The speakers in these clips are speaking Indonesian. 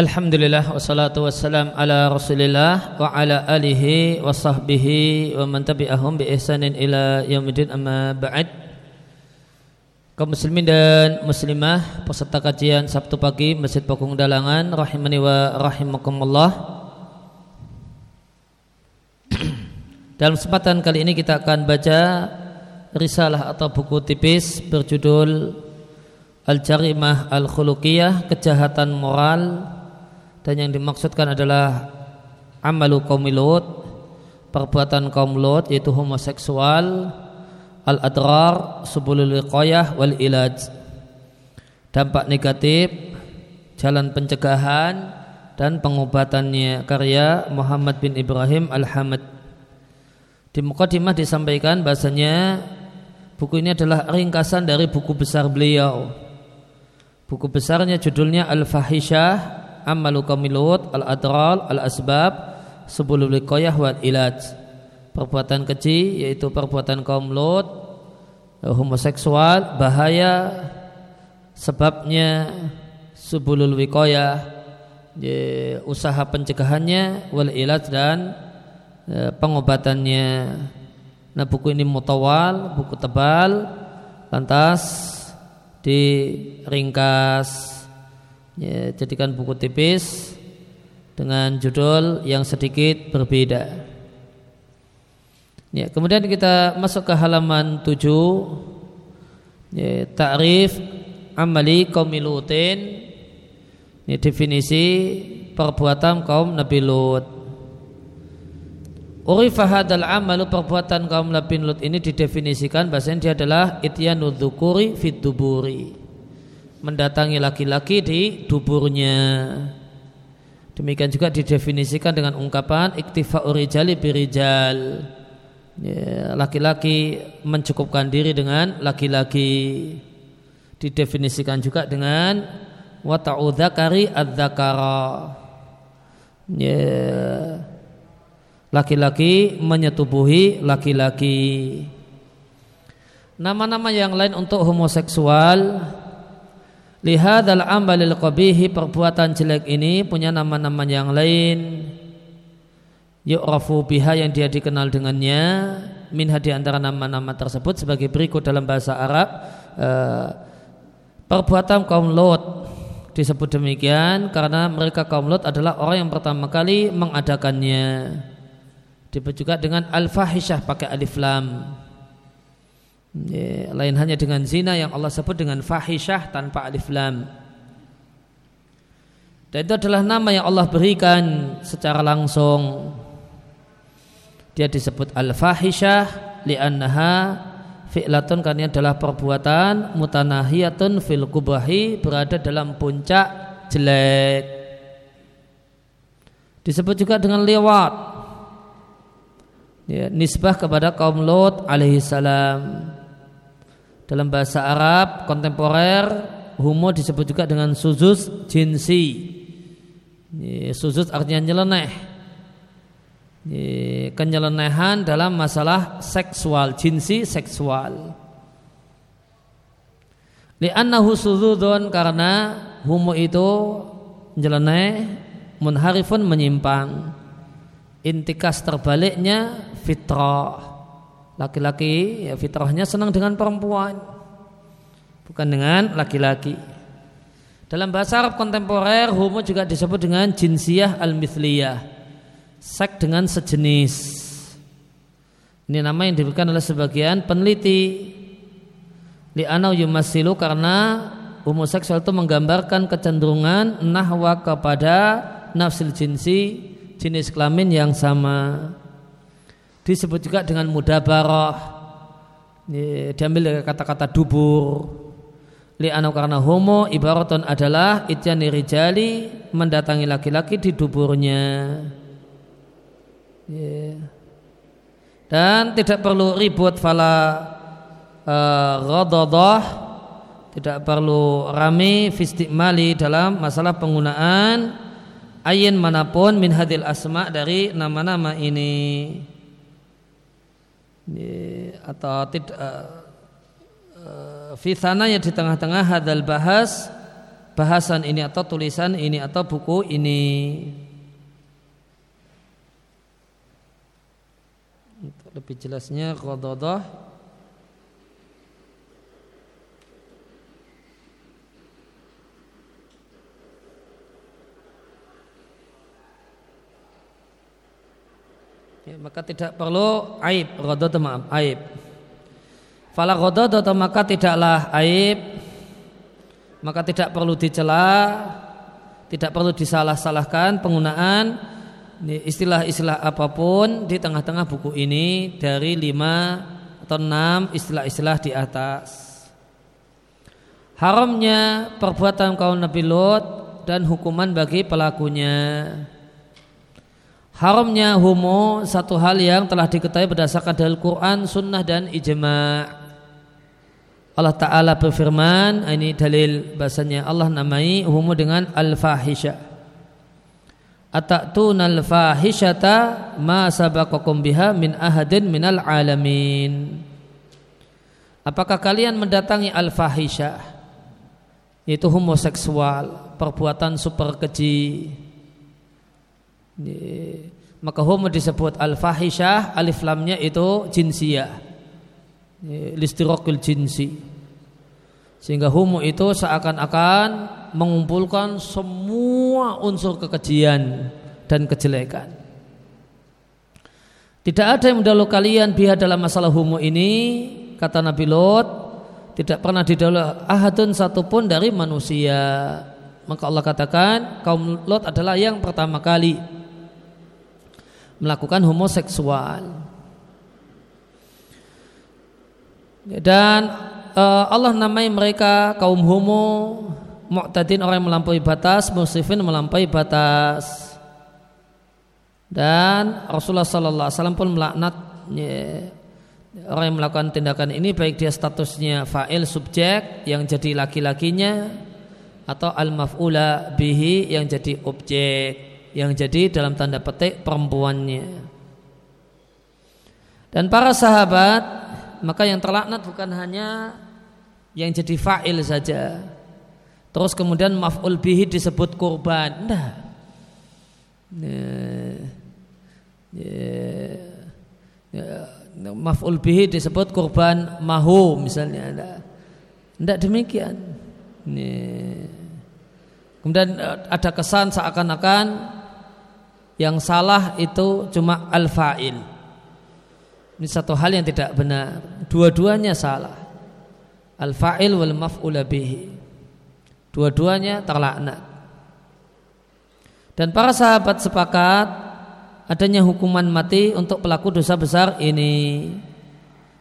Alhamdulillah wassalatu wassalam ala rasulillah wa ala alihi wa sahbihi wa man tabi'ahum bi ihsanin ila yaumidin amma ba'd. Kaum muslimin dan muslimah peserta kajian Sabtu pagi Masjid Pakung Dalangan rahimani wa rahimakumullah. Dalam kesempatan kali ini kita akan baca risalah atau buku tipis berjudul Al-Jarimah Al-Khuluqiyah Kejahatan Moral dan yang dimaksudkan adalah amalu kaum perbuatan kaum Lut yaitu homoseksual al-adrar subulul wiqayah wal ilaj. Dampak negatif jalan pencegahan dan pengobatannya karya Muhammad bin Ibrahim Al-Hamad di mukadimah disampaikan bahasanya buku ini adalah ringkasan dari buku besar beliau. Buku besarnya judulnya Al-Fahishah amalu kamilut al-adral al-asbab sebelum liqayah wal ilaj. Perbuatan keji yaitu perbuatan kaum Lut homoseksual bahaya. Sebabnya subulul wiqayah usaha pencegahannya wal ilaj dan e, pengobatannya. Nah buku ini mutawal buku tebal lantas diringkas ya, jadikan buku tipis dengan judul yang sedikit berbeda. Ya, kemudian kita masuk ke halaman 7 ya, Ta'rif amali kaum Lutin ya, definisi perbuatan kaum Nabi Lut. Urifa hadal amalu perbuatan kaum Nabi Lut ini didefinisikan bahasanya dia adalah ityanu dzukuri fit duburi mendatangi laki-laki di duburnya. Demikian juga didefinisikan dengan ungkapan iktifa urijali birijal. Ya, laki-laki mencukupkan diri dengan laki-laki. Didefinisikan juga dengan wa ta'udzakari adzakara. Ya, laki-laki menyetubuhi laki-laki. Nama-nama yang lain untuk homoseksual Lihadal ambalil qabihi perbuatan jelek ini punya nama-nama yang lain. Yu'rafu biha yang dia dikenal dengannya. Minha di antara nama-nama tersebut sebagai berikut dalam bahasa Arab. Uh, perbuatan kaum Lot disebut demikian karena mereka kaum Lot adalah orang yang pertama kali mengadakannya. Disebut juga dengan al-fahishah pakai alif lam lain hanya dengan zina yang Allah sebut dengan fahishah tanpa alif lam. Dan itu adalah nama yang Allah berikan secara langsung. Dia disebut al-fahishah li'annaha fi'latun karena adalah perbuatan mutanahiyatun fil kubahi berada dalam puncak jelek. Disebut juga dengan lewat. Ya, nisbah kepada kaum Lot alaihi salam dalam bahasa Arab kontemporer homo disebut juga dengan suzus jinsi. Suzus artinya nyeleneh. Kenyelenehan dalam masalah seksual, jinsi seksual. Li'annahu suzudun karena homo itu nyeleneh munharifun menyimpang. Intikas terbaliknya fitrah laki-laki ya fitrahnya senang dengan perempuan bukan dengan laki-laki. Dalam bahasa Arab kontemporer homo juga disebut dengan jinsiyah al-mithliyah seks dengan sejenis. Ini nama yang diberikan oleh sebagian peneliti. Li'anau yumasilu karena homoseksual itu menggambarkan kecenderungan nahwa kepada nafsil jinsi jenis kelamin yang sama disebut juga dengan mudabarah. Diambil dari kata-kata dubur. Li'anau karena homo ibaraton adalah ityani rijali mendatangi laki-laki di duburnya. Dan tidak perlu ribut fala uh, tidak perlu rame fistikmali dalam masalah penggunaan ayin mana pun min hadil asma dari nama-nama ini atau tidak uh, uh, di tengah-tengah hadal bahas bahasan ini atau tulisan ini atau buku ini. lebih jelasnya qadadah ya, maka tidak perlu aib qadadah maaf aib fala qadadah maka tidaklah aib maka tidak perlu dicela tidak perlu disalah-salahkan penggunaan istilah-istilah apa pun di tengah-tengah buku ini dari lima atau enam istilah-istilah di atas. Haramnya perbuatan kaum Nabi Lot dan hukuman bagi pelakunya. Haramnya homo satu hal yang telah diketahui berdasarkan dalil Quran, Sunnah dan ijma. Allah Ta'ala berfirman, ini dalil bahasanya Allah namai homo dengan al-fahisha Atatuna al-fahishata ma sabaqakum biha min ahadin minal alamin. Apakah kalian mendatangi al-fahisha yaitu homoseksual, perbuatan super keji. Maka homo disebut al-fahishah, alif lamnya itu jinsiyah. Listirokil jinsi. Sehingga homo itu seakan-akan mengumpulkan semua unsur kekejian dan kejelekan. Tidak ada yang mendahului kalian biha dalam masalah humu ini, kata Nabi Lot, tidak pernah didahului ahadun satupun dari manusia. Maka Allah katakan kaum Lot adalah yang pertama kali melakukan homoseksual. Dan uh, Allah namai mereka kaum homo mu'tadin orang yang melampaui batas, musifin melampaui batas. Dan Rasulullah sallallahu alaihi wasallam pun melaknat ya, orang yang melakukan tindakan ini baik dia statusnya fa'il subjek yang jadi laki-lakinya atau al-maf'ula bihi yang jadi objek yang jadi dalam tanda petik perempuannya. Dan para sahabat maka yang terlaknat bukan hanya yang jadi fa'il saja Terus kemudian maf'ul bihi disebut kurban. Nah. Maf'ul bihi disebut kurban mahu misalnya. Tidak demikian. Ini. Kemudian eh, ada kesan seakan-akan yang salah itu cuma al-fa'il. Ini satu hal yang tidak benar. Dua-duanya salah. Al-fa'il wal maf'ul bihi. Dua-duanya terlaknat. Dan para sahabat sepakat adanya hukuman mati untuk pelaku dosa besar ini.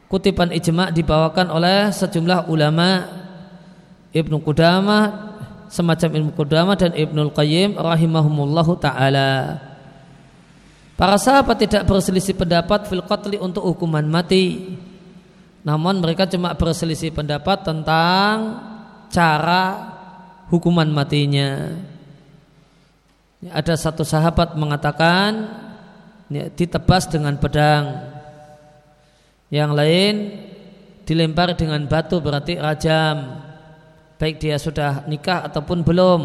Kutipan ijma dibawakan oleh sejumlah ulama Ibnu Qudamah semacam Ibnu Qudamah dan Ibnu Qayyim rahimahumullahu taala. Para sahabat tidak berselisih pendapat fil qatli untuk hukuman mati. Namun mereka cuma berselisih pendapat tentang cara hukuman matinya. Ada satu sahabat mengatakan ditebas dengan pedang. Yang lain dilempar dengan batu berarti rajam. Baik dia sudah nikah ataupun belum.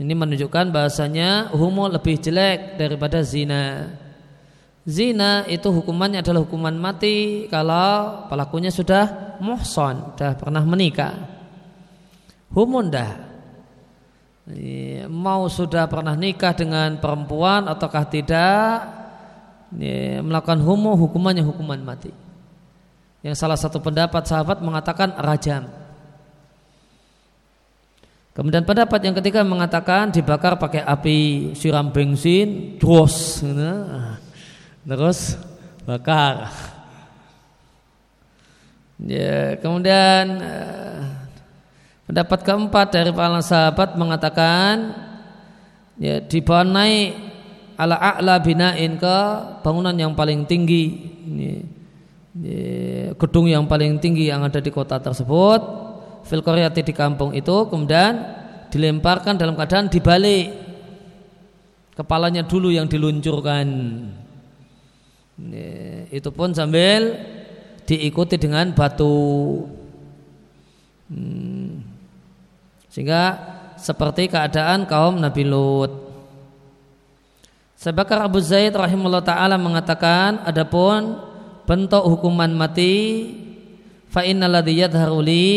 Ini menunjukkan bahasanya homo lebih jelek daripada zina. Zina itu hukumannya adalah hukuman mati kalau pelakunya sudah muhson, sudah pernah menikah. Humun dah. Mau sudah pernah nikah dengan perempuan ataukah tidak melakukan humu hukumannya hukuman mati. Yang salah satu pendapat sahabat mengatakan rajam. Kemudian pendapat yang ketiga mengatakan dibakar pakai api siram bensin terus, terus bakar. Ya, kemudian eh, Pendapat keempat dari para sahabat mengatakan ya dibawa naik ala a'la binain ke bangunan yang paling tinggi ini, gedung yang paling tinggi yang ada di kota tersebut fil di kampung itu kemudian dilemparkan dalam keadaan dibalik kepalanya dulu yang diluncurkan itu pun sambil diikuti dengan batu hmm. Sehingga seperti keadaan kaum Nabi Lut. Sebakar Abu Zaid rahimahullah taala mengatakan adapun bentuk hukuman mati fa innalladzi yadharuli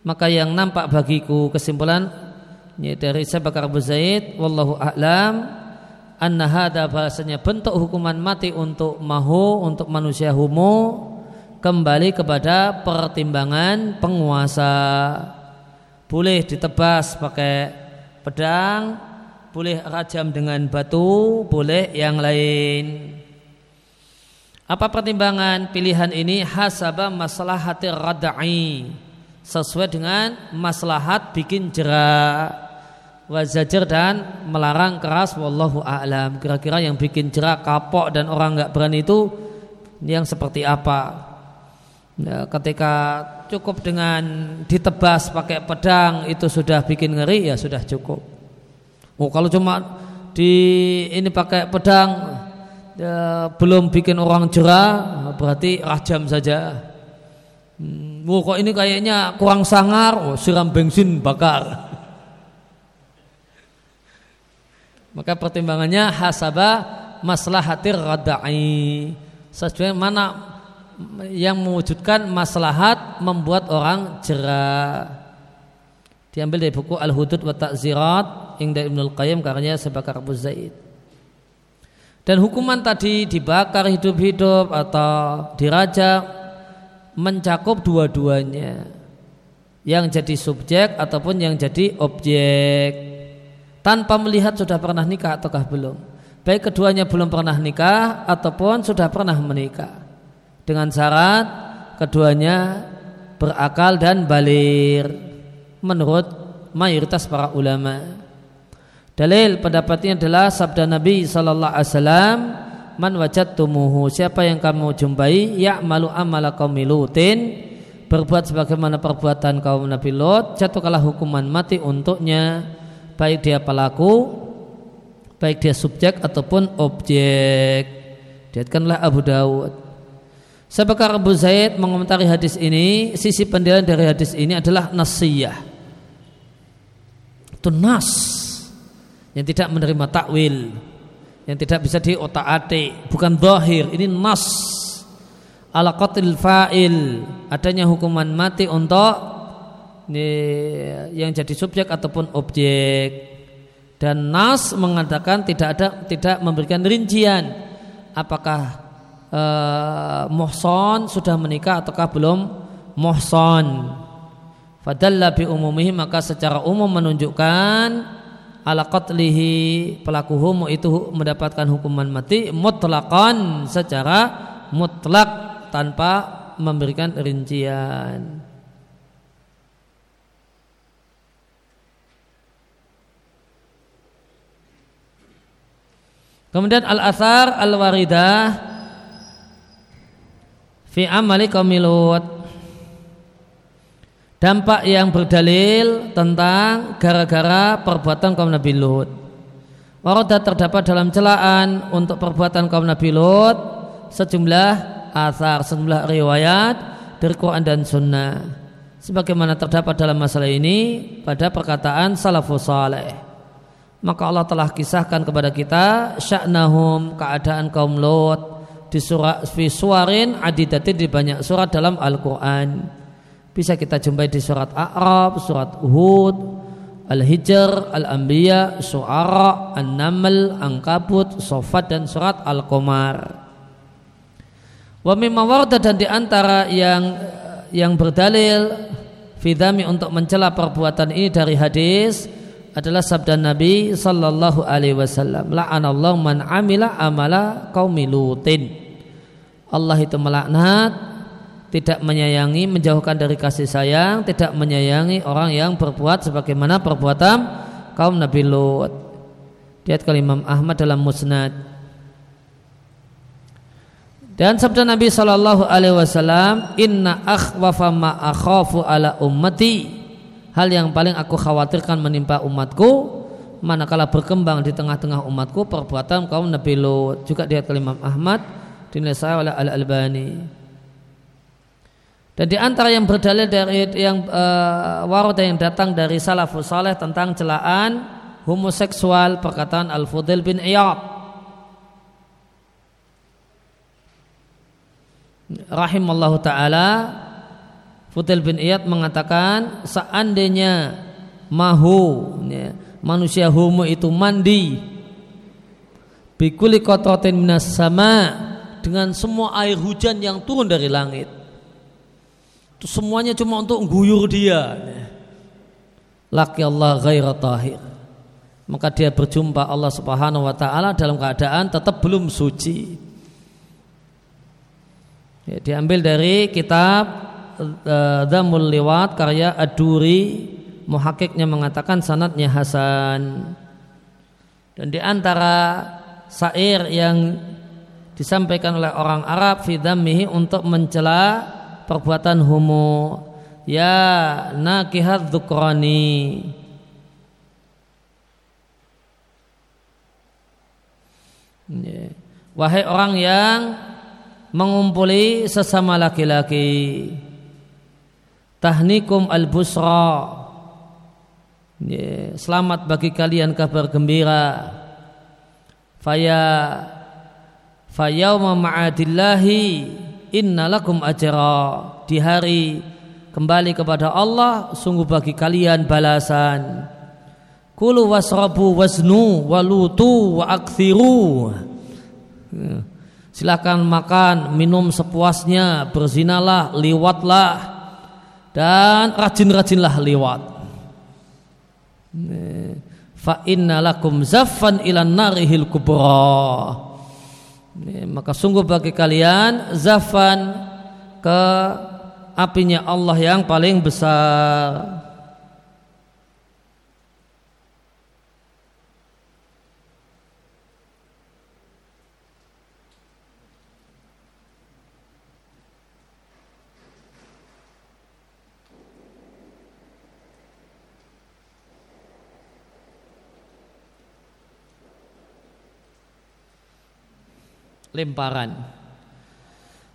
maka yang nampak bagiku kesimpulan dari Sebakar Abu Zaid wallahu a'lam anna hada bahasanya bentuk hukuman mati untuk mahu untuk manusia humu kembali kepada pertimbangan penguasa boleh ditebas pakai pedang, boleh rajam dengan batu, boleh yang lain. Apa pertimbangan pilihan ini? Hasaba maslahati radai sesuai dengan maslahat bikin jerak wazajar dan melarang keras wallahu a'lam kira-kira yang bikin jerak kapok dan orang nggak berani itu yang seperti apa Ya, ketika cukup dengan ditebas pakai pedang itu sudah bikin ngeri ya sudah cukup. Oh kalau cuma di ini pakai pedang ya, belum bikin orang jerah berarti rajam saja. Hmm, kok ini kayaknya kurang sangar, oh siram bensin bakar. Maka pertimbangannya hasaba maslahatir radai. Sesuai mana yang mewujudkan maslahat membuat orang jerah. Diambil dari buku Al-Hudud wa Ta'zirat dari Ibnul Qayyim karya Sebakar Abu Zaid. Dan hukuman tadi dibakar hidup-hidup atau dirajam mencakup dua-duanya. Yang jadi subjek ataupun yang jadi objek. Tanpa melihat sudah pernah nikah ataukah belum. Baik keduanya belum pernah nikah ataupun sudah pernah menikah dengan syarat keduanya berakal dan balir menurut mayoritas para ulama. Dalil pendapatnya adalah sabda Nabi sallallahu alaihi wasallam, "Man wajadtumuhu, siapa yang kamu jumpai ya'malu amala qaumi Lutin, berbuat sebagaimana perbuatan kaum Nabi Lot, jatuhkanlah hukuman mati untuknya, baik dia pelaku, baik dia subjek ataupun objek." Diatkanlah Abu Dawud. Sebekar Abu Zaid mengomentari hadis ini, sisi pendidikan dari hadis ini adalah nasiyah. Itu nas yang tidak menerima takwil, yang tidak bisa diotak-atik, bukan zahir, ini nas. Ala qatil fa'il, adanya hukuman mati untuk yang jadi subjek ataupun objek. Dan nas mengatakan tidak ada tidak memberikan rincian apakah uh, muhson sudah menikah ataukah belum muhson fadalla bi umumihi maka secara umum menunjukkan ala qatlihi pelaku homo itu mendapatkan hukuman mati mutlaqan secara mutlak tanpa memberikan rincian. Kemudian al-athar al-waridah fi amali kaumilut dampak yang berdalil tentang gara-gara perbuatan kaum Nabi Lut. Waroda terdapat dalam celaan untuk perbuatan kaum Nabi Lut sejumlah asar, sejumlah riwayat dari Quran dan Sunnah. Sebagaimana terdapat dalam masalah ini pada perkataan salafus saleh. Maka Allah telah kisahkan kepada kita sya'nahum keadaan kaum Lut di surat fi adidatin di banyak surat dalam Al-Qur'an. Bisa kita jumpai di surat A'raf, surat Hud, Al-Hijr, Al-Anbiya, Su'ara, An-Naml, Angkabut, Sofat dan surat Al-Qamar. Wa mimma warda dan di antara yang yang berdalil fidami untuk mencela perbuatan ini dari hadis adalah sabda Nabi sallallahu alaihi wasallam la'anallahu man amila amala qaumi lutin Allah itu melaknat tidak menyayangi menjauhkan dari kasih sayang tidak menyayangi orang yang berbuat sebagaimana perbuatan kaum Nabi Lut. Lihat kali Imam Ahmad dalam Musnad. Dan sabda Nabi Shallallahu Alaihi Wasallam Inna akhwafa ma akhafu ala ummati. Hal yang paling aku khawatirkan menimpa umatku manakala berkembang di tengah-tengah umatku perbuatan kaum Nabi Lut. Juga dia Imam Ahmad dinilai oleh Al Albani Dan di antara yang berdalil dari yang uh, waroda yang datang dari salafus saleh tentang celaan homoseksual perkataan Al-Fudil bin Iyad. Rahimallahu taala Fudil bin Iyad mengatakan seandainya mahu ya, manusia homo itu mandi bikuli kototin minas sama dengan semua air hujan yang turun dari langit semuanya cuma untuk guyur dia. Laki Allah ghaira tahir. Maka dia berjumpa Allah Subhanahu wa taala dalam keadaan tetap belum suci. Ya, diambil dari kitab uh, Damul Liwat karya Aduri muhakiknya mengatakan sanatnya Hasan. Dan di antara sair yang disampaikan oleh orang Arab fidamihi untuk mencela perbuatan homo. Ya nakihat dzukrani wahai orang yang mengumpuli sesama laki-laki. Tahnikum al-busra. Selamat bagi kalian kabar gembira. Faya fayauma ma'adillahi innalakum ajra. Di hari kembali kepada Allah sungguh bagi kalian balasan. Kulu wasrabu wasnu walutu wa akthiru silakan makan minum sepuasnya berzinalah liwatlah dan rajin-rajinlah liwat. Fa inna lakum zaffan ilan narihil kubra maka sungguh bagi kalian zafan ke apinya Allah yang paling besar lemparan.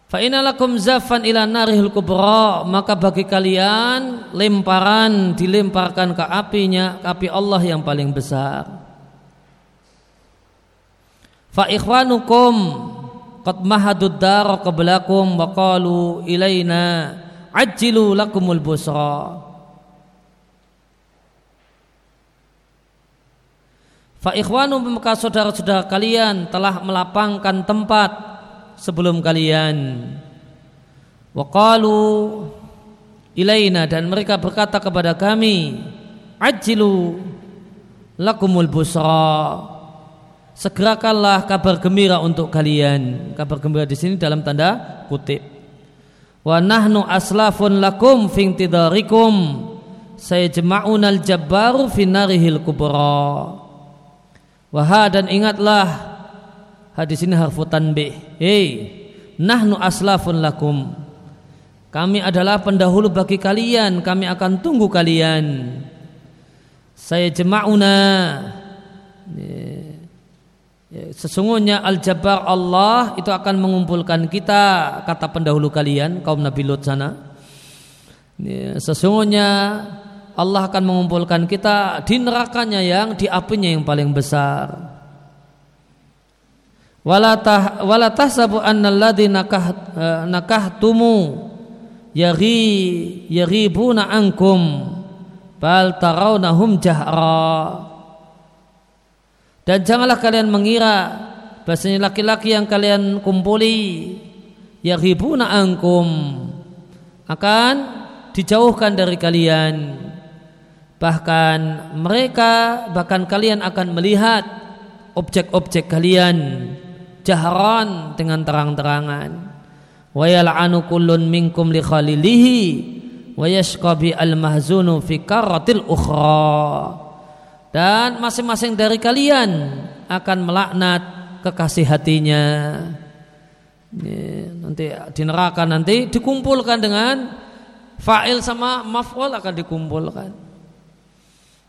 Fa lakum zafan ila narihul kubra maka bagi kalian lemparan dilemparkan ke apinya ke api Allah yang paling besar. Fa ikhwanukum qad mahadud dar qablakum wa qalu ilaina ajjilu lakumul busra. Fa ikhwanu maka saudara-saudara kalian telah melapangkan tempat sebelum kalian. Wa qalu ilaina dan mereka berkata kepada kami, ajilu lakumul busra. Segerakanlah kabar gembira untuk kalian. Kabar gembira di sini dalam tanda kutip. Wa nahnu aslafun lakum fi intidarikum sayajma'unal jabbaru fi narihil kubra. Wahai dan ingatlah hadis ini harfu tanbih. Hei, nahnu aslafun lakum. Kami adalah pendahulu bagi kalian, kami akan tunggu kalian. Saya jema'una ya, Sesungguhnya Al-Jabbar Allah itu akan mengumpulkan kita Kata pendahulu kalian kaum Nabi Lut sana ya, Sesungguhnya Allah akan mengumpulkan kita di nerakanya yang di apinya yang paling besar. Walatah walatah sabu annalladzi nakah eh, nakahtumu yari yaribuna ankum bal tarawnahum jahra. Dan janganlah kalian mengira bahasanya laki-laki yang kalian kumpuli yaribuna ankum akan dijauhkan dari kalian Bahkan mereka bahkan kalian akan melihat objek-objek kalian jahran dengan terang-terangan. Wa yal'anu kullun minkum li khalilihi wa yashqa al-mahzunu fi karatil ukhra. Dan masing-masing dari kalian akan melaknat kekasih hatinya. nanti di neraka nanti dikumpulkan dengan fa'il sama maf'ul akan dikumpulkan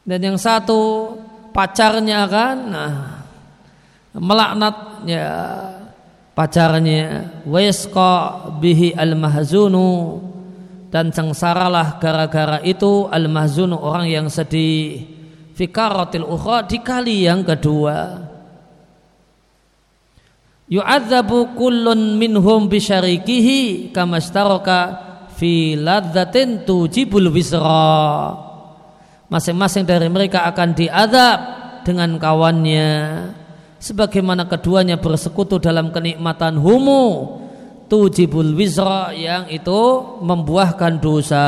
dan yang satu pacarnya kan nah, melaknat ya pacarnya wayasqa bihi al mahzunu dan sengsaralah gara-gara itu al-mahzun orang yang sedih. Fikaratil ukhra di kali yang kedua. Yu'adzabu kullun minhum bisyarikihi kama fi ladzatin tujibul wisra masing-masing dari mereka akan diadab dengan kawannya sebagaimana keduanya bersekutu dalam kenikmatan humu tujibul wizra yang itu membuahkan dosa.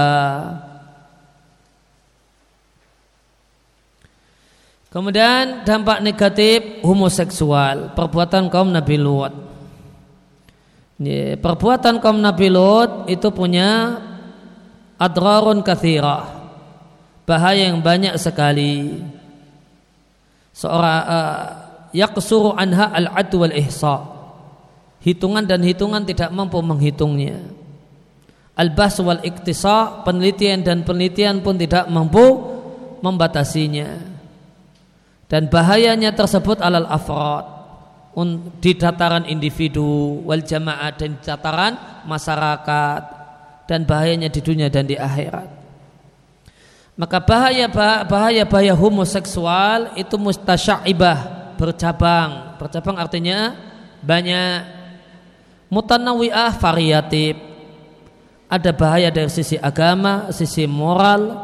Kemudian dampak negatif homoseksual, perbuatan kaum Nabi Lut. Perbuatan kaum Nabi Lut itu punya adrarun kathirah, bahaya yang banyak sekali. Seorang uh, yaksuru anha al-adu wal ihsa hitungan dan hitungan tidak mampu menghitungnya. Al-bas wal iktisa, penelitian dan penelitian pun tidak mampu membatasinya. Dan bahayanya tersebut alal afrad di dataran individu wal jamaah dan di dataran masyarakat dan bahayanya di dunia dan di akhirat. Maka bahaya bahaya bahaya homoseksual itu mustasyaibah bercabang. Bercabang artinya banyak mutanawi'ah variatif ada bahaya dari sisi agama, sisi moral,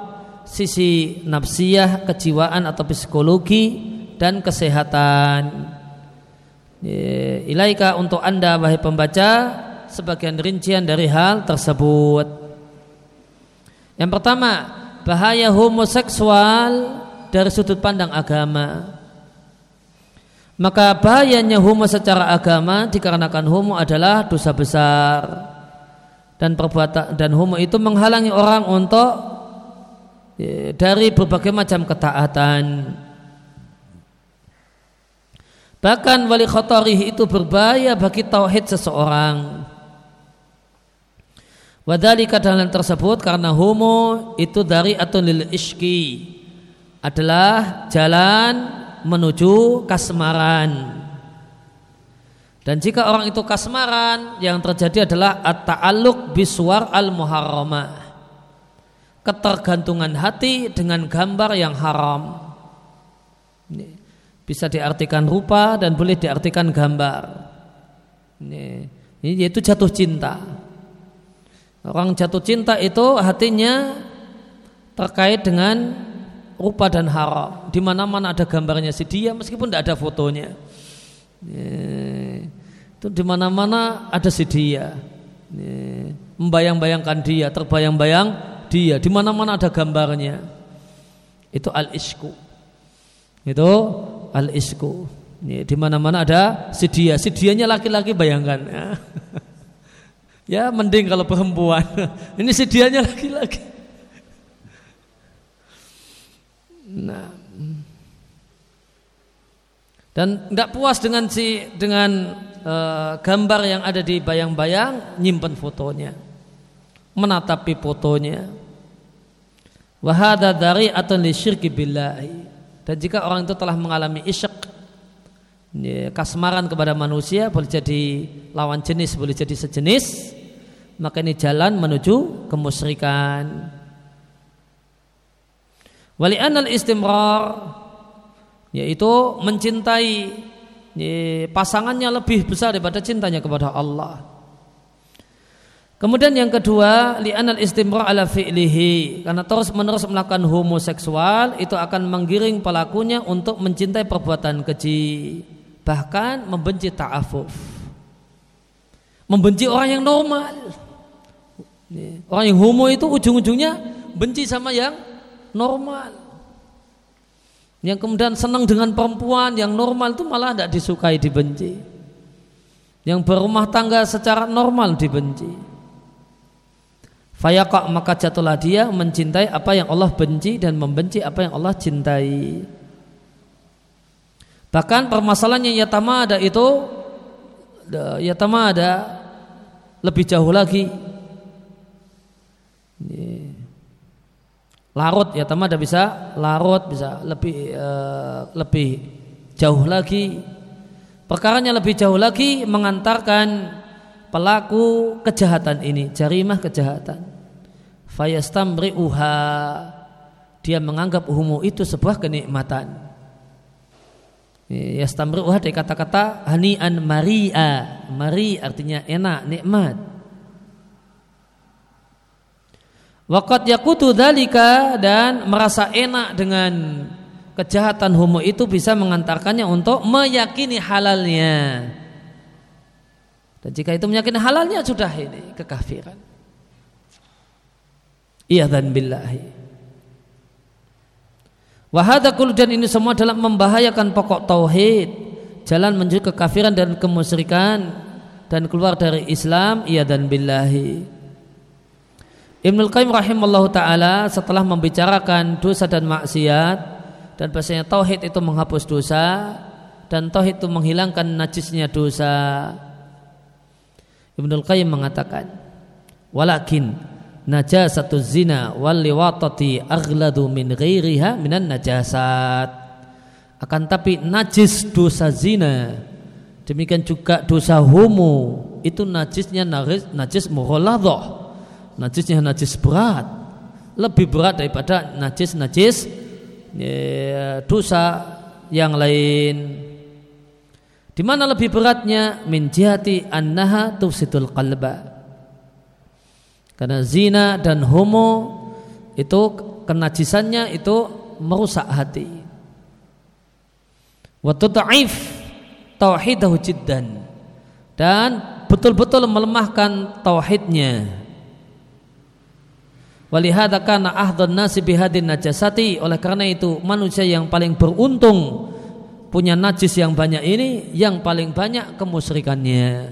sisi nafsiyah, kejiwaan atau psikologi dan kesehatan. Ilaika untuk anda wahai pembaca sebagian rincian dari hal tersebut. Yang pertama, bahaya homoseksual dari sudut pandang agama. Maka bahayanya homo secara agama dikarenakan homo adalah dosa besar dan perbuatan dan homo itu menghalangi orang untuk ya, dari berbagai macam ketaatan. Bahkan wali khotorih itu berbahaya bagi tauhid seseorang. Wadali dalam tersebut karena homo itu dari atau lil iski adalah jalan menuju kasmaran. Dan jika orang itu kasmaran, yang terjadi adalah at-ta'alluq biswar al-muharramah. Ketergantungan hati dengan gambar yang haram. Ini bisa diartikan rupa dan boleh diartikan gambar. Ini, ini yaitu jatuh cinta. Orang jatuh cinta itu hatinya terkait dengan rupa dan haram. Di mana-mana ada gambarnya si dia meskipun tidak ada fotonya. Ya, itu di mana-mana ada si dia. Ya, membayang-bayangkan dia, terbayang-bayang dia. Di mana-mana ada gambarnya. Itu al-isku. Itu al-isku. Di mana-mana ada si dia. Si dianya laki-laki bayangkan. Ya. ya mending kalau perempuan. Ini si dianya laki-laki. Nah. Dan tidak puas dengan si dengan uh, gambar yang ada di bayang-bayang, nyimpan fotonya, menatapi fotonya. Wahada dari atau syirki billahi. Dan jika orang itu telah mengalami isyak, kasmaran kepada manusia, boleh jadi lawan jenis, boleh jadi sejenis, maka ini jalan menuju kemusyrikan. Wali anal istimrar yaitu mencintai pasangannya lebih besar daripada cintanya kepada Allah. Kemudian yang kedua, li'anal istimrar ala fi'lihi karena terus menerus melakukan homoseksual itu akan menggiring pelakunya untuk mencintai perbuatan keji, bahkan membenci ta'afuf. Membenci orang yang normal. Orang yang homo itu ujung-ujungnya benci sama yang normal. Yang kemudian senang dengan perempuan yang normal itu malah tidak disukai dibenci. Yang berumah tangga secara normal dibenci. Fayaqak maka jatuhlah dia mencintai apa yang Allah benci dan membenci apa yang Allah cintai. Bahkan permasalahannya yatama ada itu yatama ada lebih jauh lagi. Larut ya teman ada bisa larut bisa lebih uh, lebih jauh lagi. Perkaranya lebih jauh lagi mengantarkan pelaku kejahatan ini jarimah kejahatan. Fayastamri'uha. Dia menganggap humu itu sebuah kenikmatan yastamri'uha dari kata-kata hani'an maria mari artinya enak nikmat Wakat yakutu dalika dan merasa enak dengan kejahatan homo itu bisa mengantarkannya untuk meyakini halalnya. Dan jika itu meyakini halalnya sudah ini kekafiran. Iya dan billahi. Wahadakul dan ini semua adalah membahayakan pokok tauhid, jalan menuju kekafiran dan kemusyrikan dan keluar dari Islam. Iya dan billahi. Ibnul Qayyim rahimallahu taala setelah membicarakan dosa dan maksiat dan bahasanya tauhid itu menghapus dosa dan tauhid itu menghilangkan najisnya dosa. Ibnul Qayyim mengatakan, "Walakin najasatu zina wal liwatati aghladu min ghairiha minan najasat." Akan tapi najis dosa zina demikian juga dosa homo itu najisnya najis, najis mughalladhah najisnya najis berat lebih berat daripada najis-najis ya, dosa yang lain. Di mana lebih beratnya? Min jihati annaha tufsidul qalba karena zina dan homo itu kenajisannya itu merusak hati wa tud'if tauhidahu jiddan dan betul-betul melemahkan tauhidnya Walihada kana ahdun nasi bihadin najasati. Oleh karena itu manusia yang paling beruntung punya najis yang banyak ini yang paling banyak kemusyrikannya.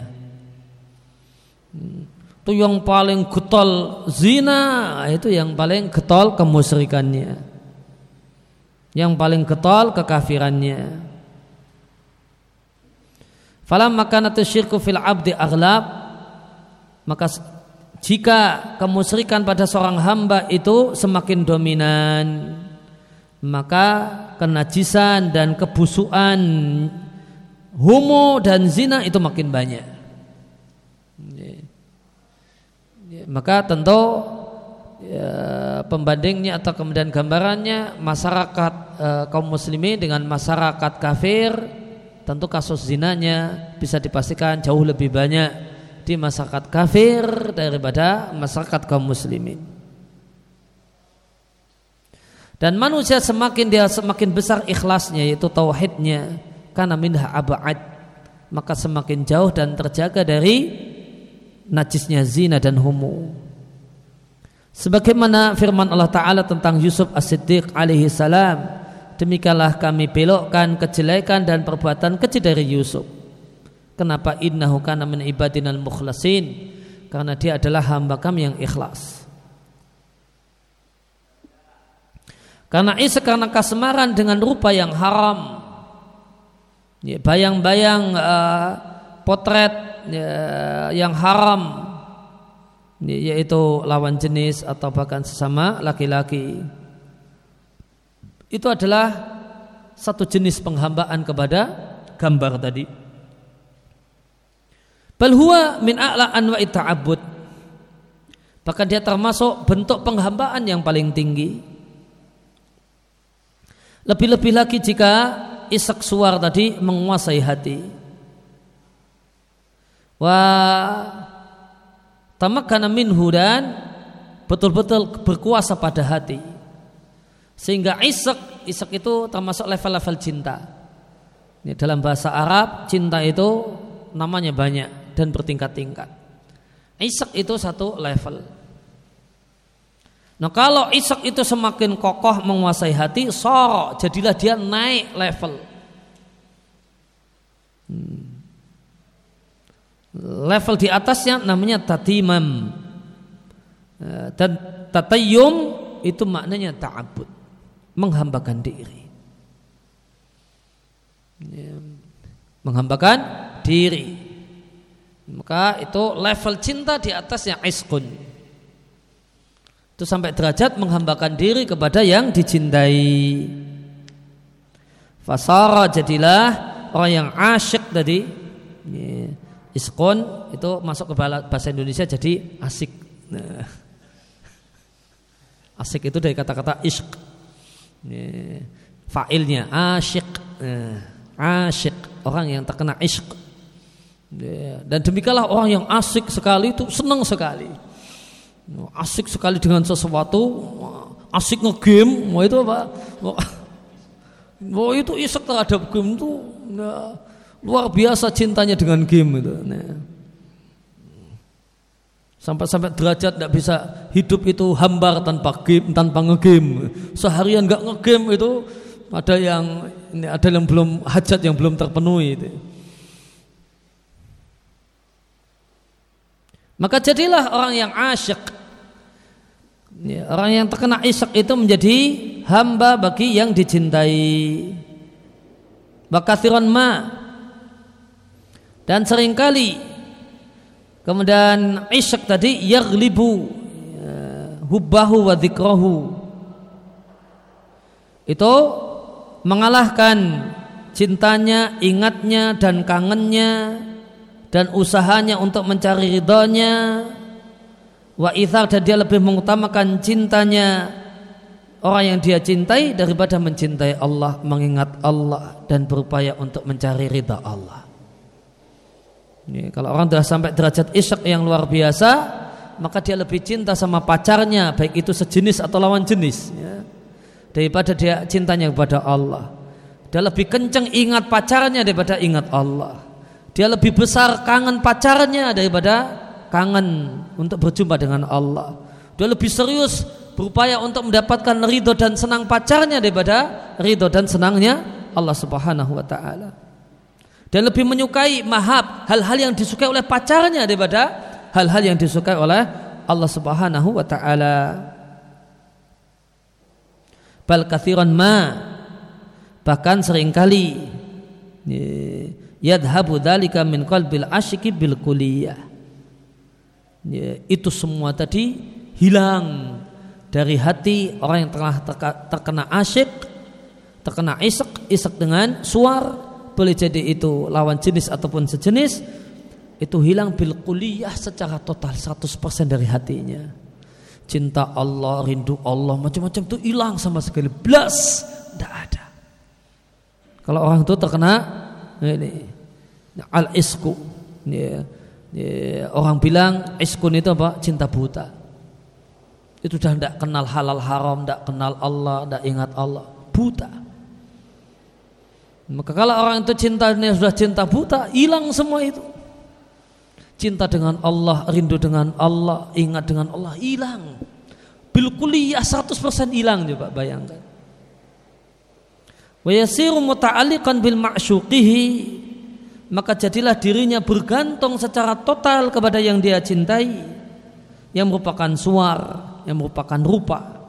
Itu yang paling getol zina, itu yang paling getol kemusyrikannya. Yang paling getol kekafirannya. Falam makanatu syirku fil abdi aghlab maka jika kemusyrikan pada seorang hamba itu semakin dominan maka kenajisan dan kebusuan homo dan zina itu makin banyak maka tentu ya, pembandingnya atau kemudian gambarannya masyarakat e, kaum muslimin dengan masyarakat kafir tentu kasus zinanya bisa dipastikan jauh lebih banyak di masyarakat kafir daripada masyarakat kaum muslimin. Dan manusia semakin dia semakin besar ikhlasnya yaitu tauhidnya karena minha abad maka semakin jauh dan terjaga dari najisnya zina dan homo. Sebagaimana firman Allah Ta'ala tentang Yusuf As-Siddiq alaihi salam Demikianlah kami belokkan kejelekan dan perbuatan kecil dari Yusuf Kenapa innahu kana min ibadinal mukhlasin? Karena dia adalah hamba kami yang ikhlas. Karena Isa karena kasemaran dengan rupa yang haram. Ya, bayang-bayang uh, potret ya, yang haram ya, yaitu lawan jenis atau bahkan sesama laki-laki. Itu adalah satu jenis penghambaan kepada gambar tadi. Bal min a'la anwa'i ta'abbud. Bahkan dia termasuk bentuk penghambaan yang paling tinggi. Lebih-lebih lagi jika isak suar tadi menguasai hati. Wa tamakkana minhu dan betul-betul berkuasa pada hati. Sehingga isak, isak itu termasuk level-level cinta. Ini dalam bahasa Arab cinta itu namanya banyak dan bertingkat-tingkat. Isak itu satu level. Nah kalau isak itu semakin kokoh menguasai hati, sorok jadilah dia naik level. Hmm. Level di atasnya namanya tatimam. Eh, dan tatayum itu maknanya ta'abud menghambakan diri. Ya. menghambakan diri. Maka itu level cinta di atasnya iskun. Itu sampai derajat menghambakan diri kepada yang dicintai fasara jadilah orang yang asyik tadi iskun itu masuk ke bahasa Indonesia jadi asik nah. Asik itu dari kata-kata ishq. Fa'ilnya asyik. Asyik. Orang yang terkena ishq. Dan demikianlah orang yang asik sekali itu senang sekali. Asik sekali dengan sesuatu. Asik ngegame. Mau itu apa? Mau itu isek terhadap game itu nah, luar biasa cintanya dengan game itu. Sampai-sampai derajat tidak bisa hidup itu hambar tanpa game, tanpa ngegame. Seharian nggak ngegame itu ada yang ini ada yang belum hajat yang belum terpenuhi itu. Maka jadilah orang yang asyik. Ya, orang yang terkena isyak itu menjadi hamba bagi yang dicintai. Bakathiron ma dan sering kali Kemudian isyak tadi yaglibu ya, hubbahu wa. Itu mengalahkan cintanya, ingatnya dan kangennya dan usahanya untuk mencari ridhonya wa ithar dan dia lebih mengutamakan cintanya orang yang dia cintai daripada mencintai Allah, mengingat Allah dan berupaya untuk mencari ridha Allah. Ini, kalau orang sudah sampai derajat isyak yang luar biasa, maka dia lebih cinta sama pacarnya, baik itu sejenis atau lawan jenis, ya, daripada dia cintanya kepada Allah. Dia lebih kencang ingat pacarnya daripada ingat Allah. Dia lebih besar kangen pacarnya daripada kangen untuk berjumpa dengan Allah. Dia lebih serius berupaya untuk mendapatkan ridho dan senang pacarnya daripada ridho dan senangnya Allah Subhanahu wa taala dan lebih menyukai mahab hal-hal yang disukai oleh pacarnya daripada hal-hal yang disukai oleh Allah Subhanahu wa taala. Bal kathiran ma bahkan sering kali yadhabu dzalika min qalbil asyiki bil kuliyah. Itu semua tadi hilang dari hati orang yang telah terkena asyik, terkena isak, isak dengan suar, boleh jadi itu lawan jenis ataupun sejenis itu hilang bil kuliah secara total 100% dari hatinya. Cinta Allah rindu Allah macam-macam itu hilang sama sekali. Blas tidak ada. Kalau orang itu terkena ini al isku. Ya, ya, orang bilang iskun itu apa? Cinta buta. Itu sudah tidak kenal halal haram tidak kenal Allah tidak ingat Allah. Buta maka kalau orang itu cintanya sudah cinta buta, hilang semua itu. Cinta dengan Allah, rindu dengan Allah, ingat dengan Allah, hilang. Bil kuliah 100% hilang coba bayangkan. Wa yasiru bil ma'syuqihi maka jadilah dirinya bergantung secara total kepada yang dia cintai yang merupakan suar, yang merupakan rupa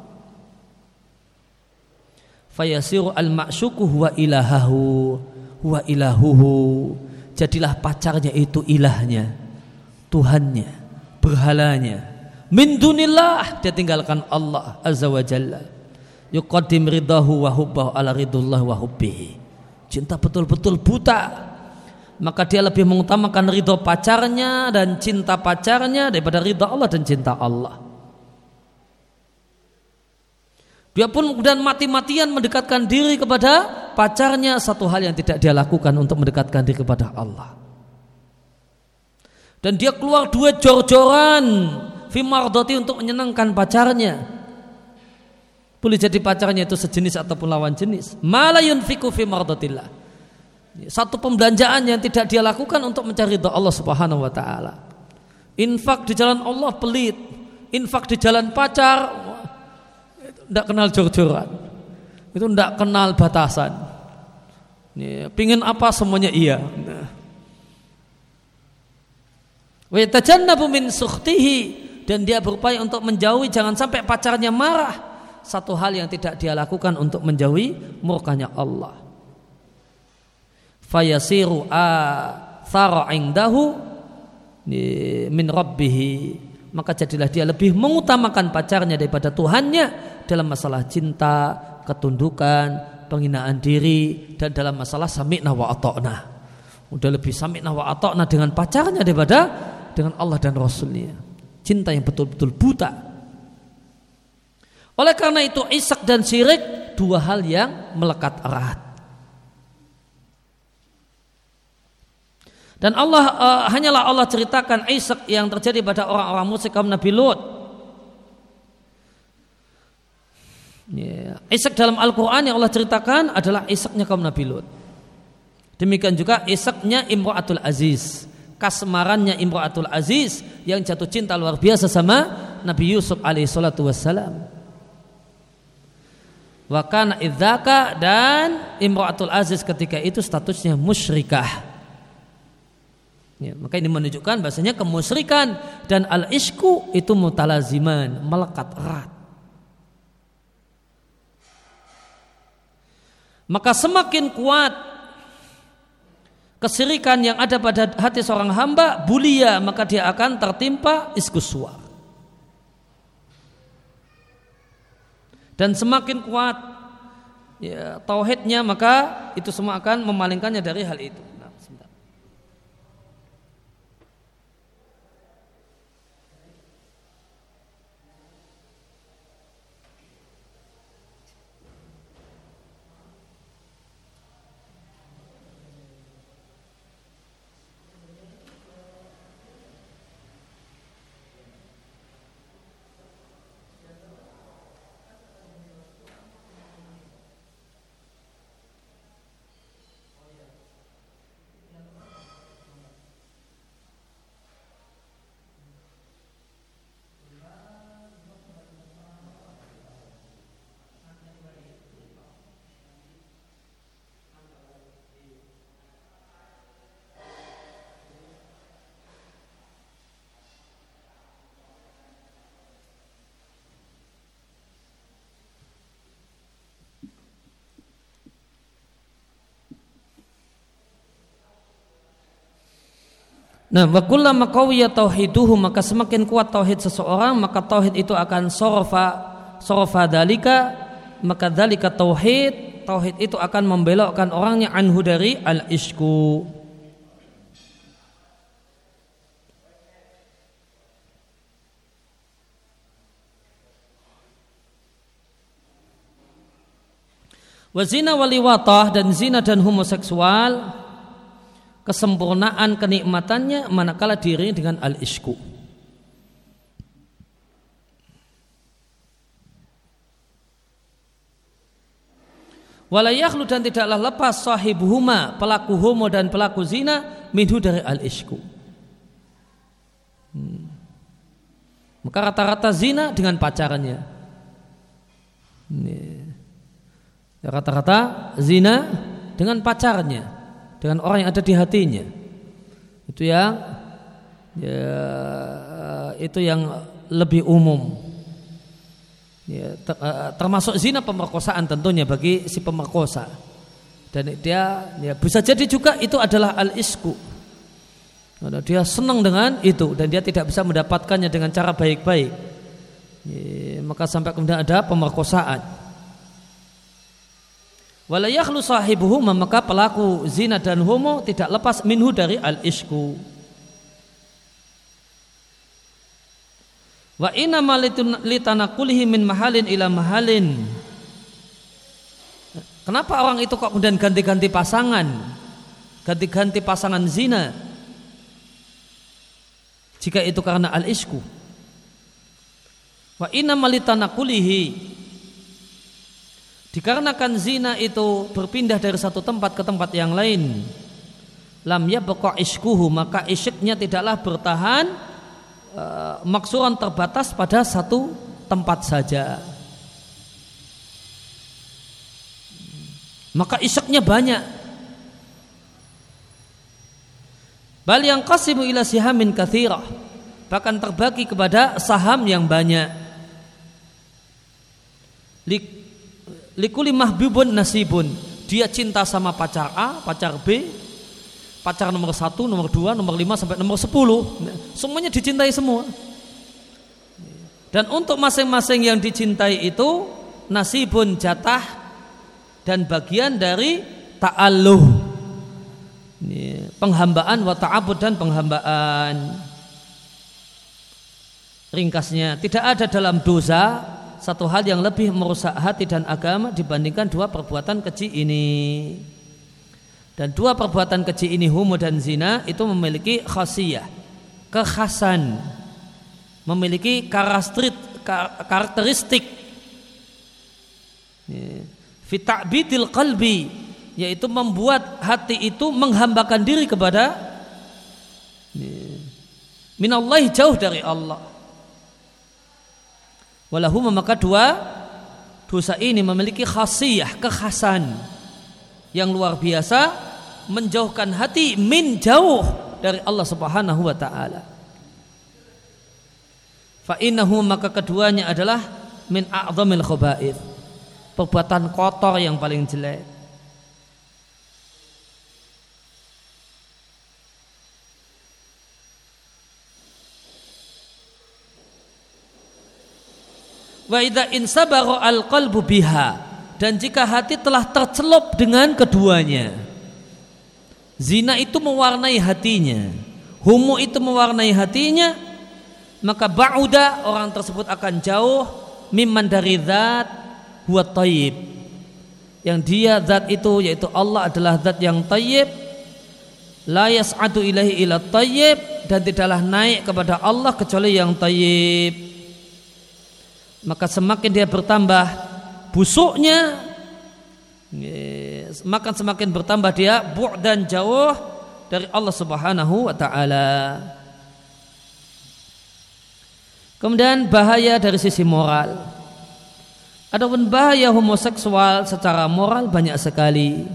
fayasiru al ma'syuku huwa ilahahu huwa ilahuhu. Jadilah pacarnya itu ilahnya Tuhannya berhalanya. Min dunillah dia tinggalkan Allah azza wa jalla. Yuqaddim ridahu wa hubbahu ala ridullah wa hubbihi. Cinta betul-betul buta. Maka dia lebih mengutamakan ridho pacarnya dan cinta pacarnya daripada ridho Allah dan cinta Allah dia pun kemudian mati-matian mendekatkan diri kepada pacarnya satu hal yang tidak dia lakukan untuk mendekatkan diri kepada Allah. Dan dia keluar dua jor-joran fimardoti untuk menyenangkan pacarnya. Boleh jadi pacarnya itu sejenis ataupun lawan jenis. Malayun fiku fimardotillah. Satu pembelanjaan yang tidak dia lakukan untuk mencari doa Allah Subhanahu wa taala. Infak di jalan Allah pelit, infak di jalan pacar tidak kenal jor-joran. Itu tidak kenal batasan. Ya, pingin apa semuanya iya. Nah. min sukhtihi. Dan dia berupaya untuk menjauhi jangan sampai pacarnya marah. Satu hal yang tidak dia lakukan untuk menjauhi murkanya Allah. Fayasiru a thara indahu min rabbihi. Maka jadilah dia lebih mengutamakan pacarnya daripada Tuhannya dalam masalah cinta, ketundukan, penghinaan diri dan dalam masalah sami'na wa. Udah lebih sami'na wa dengan pacarnya daripada dengan Allah dan Rasulnya. Cinta yang betul-betul buta. Oleh karena itu isak dan syirik dua hal yang melekat erat. Dan Allah uh, hanyalah Allah ceritakan isak yang terjadi pada orang-orang musyrik kaum Nabi Lut. Yeah. Isak dalam Al-Quran yang Allah ceritakan adalah isaknya kaum Nabi Lut. Demikian juga isaknya Imro'atul Aziz. Kasmarannya Imro'atul Aziz yang jatuh cinta luar biasa sama Nabi Yusuf alaihi salatu wassalam. Wakana idzaka dan Imro'atul Aziz ketika itu statusnya musyrikah. Ya, maka ini menunjukkan bahasanya kemusyrikan dan al-isku itu mutalaziman, melekat erat. Maka semakin kuat kesirikan yang ada pada hati seorang hamba, bulia, maka dia akan tertimpa iskuswa. Dan semakin kuat ya, tauhidnya maka itu semua akan memalingkannya dari hal itu. Nah, wa kullama qawiya tauhiduhu maka semakin kuat tauhid seseorang maka tauhid itu akan sorofa sorofa dalika maka dalika tauhid tauhid itu akan membelokkan orangnya anhu dari al isku. Wazina waliwatah dan zina dan homoseksual kesempurnaan kenikmatannya manakala diri dengan al-isku. Walayahlu dan tidaklah lepas sahibuhuma pelaku homo dan pelaku zina minhu dari al-isku. Hmm. Maka rata-rata zina dengan pacarannya. Rata-rata zina dengan pacarnya dengan orang yang ada di hatinya. Itu yang ya, itu yang lebih umum. Ya, ter, eh, termasuk zina pemerkosaan tentunya bagi si pemerkosa. Dan dia ya, bisa jadi juga itu adalah al-isku. Dia senang dengan itu dan dia tidak bisa mendapatkannya dengan cara baik-baik. Ya, maka sampai kemudian ada pemerkosaan. Walayahlu sahibuhu maka pelaku zina dan homo tidak lepas minhu dari al-isku. Wa inna litanakulihi min mahalin ila mahalin. Kenapa orang itu kok kemudian ganti-ganti pasangan? Ganti-ganti pasangan zina. Jika itu karena al-isku. Wa inna malitanakulihi Dikarenakan zina itu berpindah dari satu tempat ke tempat yang lain, lam ya pokok iskuhu maka isyiknya tidaklah bertahan e, maksuran terbatas pada satu tempat saja. Maka isyiknya banyak. Bal yang qasimu ila sihamin kathirah bahkan terbagi kepada saham yang banyak likuli mahbubun nasibun dia cinta sama pacar A, pacar B, pacar nomor satu, nomor dua, nomor lima sampai nomor sepuluh, semuanya dicintai semua. Dan untuk masing-masing yang dicintai itu nasibun jatah dan bagian dari ta'alluh. Penghambaan wa ta'abud dan penghambaan. Ringkasnya, tidak ada dalam dosa satu hal yang lebih merusak hati dan agama dibandingkan dua perbuatan keji ini. Dan dua perbuatan keji ini homo dan zina itu memiliki khasiyah, kekhasan, memiliki karakteristik fitabidil qalbi yaitu membuat hati itu menghambakan diri kepada minallahi jauh dari Allah Walahu maka dua dosa ini memiliki khasiyah, kekhasan yang luar biasa menjauhkan hati min jauh dari Allah Subhanahu wa taala. Fa innahu maka keduanya adalah min a'dhamil khaba'ith. Perbuatan kotor yang paling jelek. Wa idza biha. Dan jika hati telah tercelup dengan keduanya. Zina itu mewarnai hatinya. Humu itu mewarnai hatinya. Maka ba'uda orang tersebut akan jauh. Mimman dari zat huwa tayyib. Yang dia zat itu yaitu Allah adalah zat yang tayyib. La yas'adu ilahi ila tayyib. Dan tidaklah naik kepada Allah kecuali yang tayyib maka semakin dia bertambah busuknya maka semakin bertambah dia bu' dan jauh dari Allah Subhanahu wa taala. Kemudian bahaya dari sisi moral. Adapun bahaya homoseksual secara moral banyak sekali.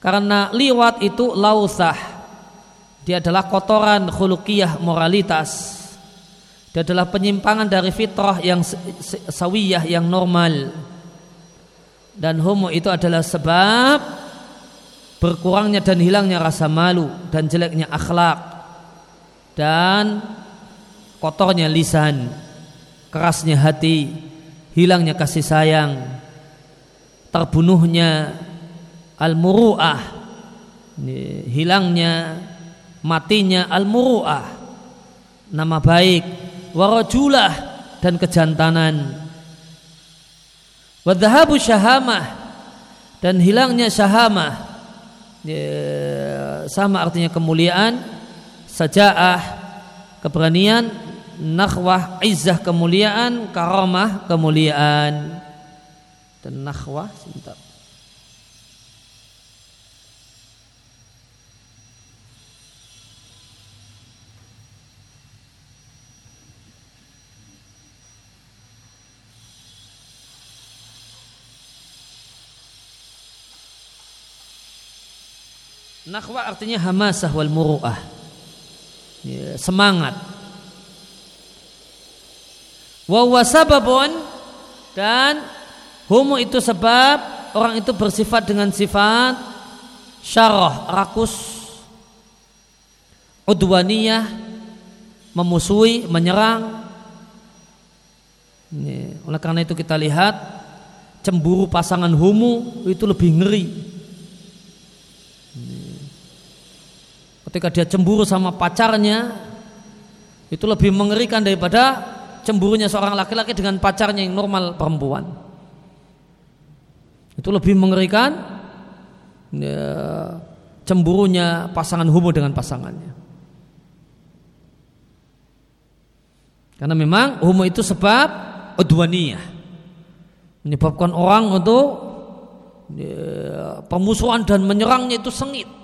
Karena liwat itu lausah. Dia adalah kotoran khulukiyah moralitas dia adalah penyimpangan dari fitrah yang sawiyah yang normal. Dan homo itu adalah sebab berkurangnya dan hilangnya rasa malu dan jeleknya akhlak dan kotornya lisan, kerasnya hati, hilangnya kasih sayang, terbunuhnya al-muru'ah, hilangnya matinya al-muru'ah, nama baik warajulah dan kejantanan. Wadhahabu syahamah dan hilangnya syahamah ya, sama artinya kemuliaan sajaah keberanian nakhwah izzah kemuliaan karamah kemuliaan. Dan nakhwah sebentar Nakhwa artinya hamasah wal muru'ah. Ya, semangat. Dan humu itu sebab orang itu bersifat dengan sifat syarah, rakus, udwaniyah, memusuhi, menyerang. Oleh karena itu kita lihat cemburu pasangan homo itu lebih ngeri ketika dia cemburu sama pacarnya itu lebih mengerikan daripada cemburunya seorang laki-laki dengan pacarnya yang normal perempuan. Itu lebih mengerikan ya, cemburunya pasangan homo dengan pasangannya. Karena memang homo itu sebab udwaniyah. Menyebabkan orang untuk ya, pemusuhan dan menyerangnya itu sengit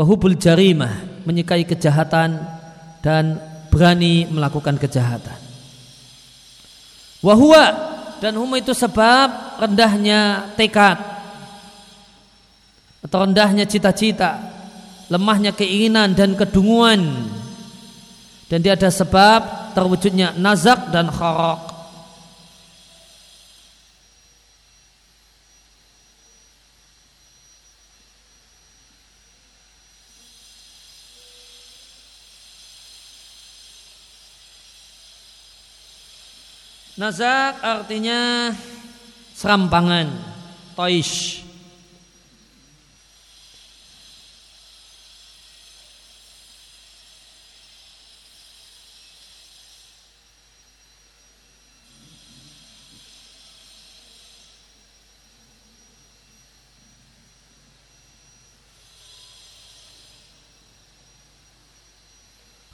wahubul jarimah menyukai kejahatan dan berani melakukan kejahatan. Wahua dan huma itu sebab rendahnya tekad atau rendahnya cita-cita lemahnya keinginan dan kedunguan. Dan dia ada sebab terwujudnya nazak dan kharaq Nazak artinya serampangan, toish.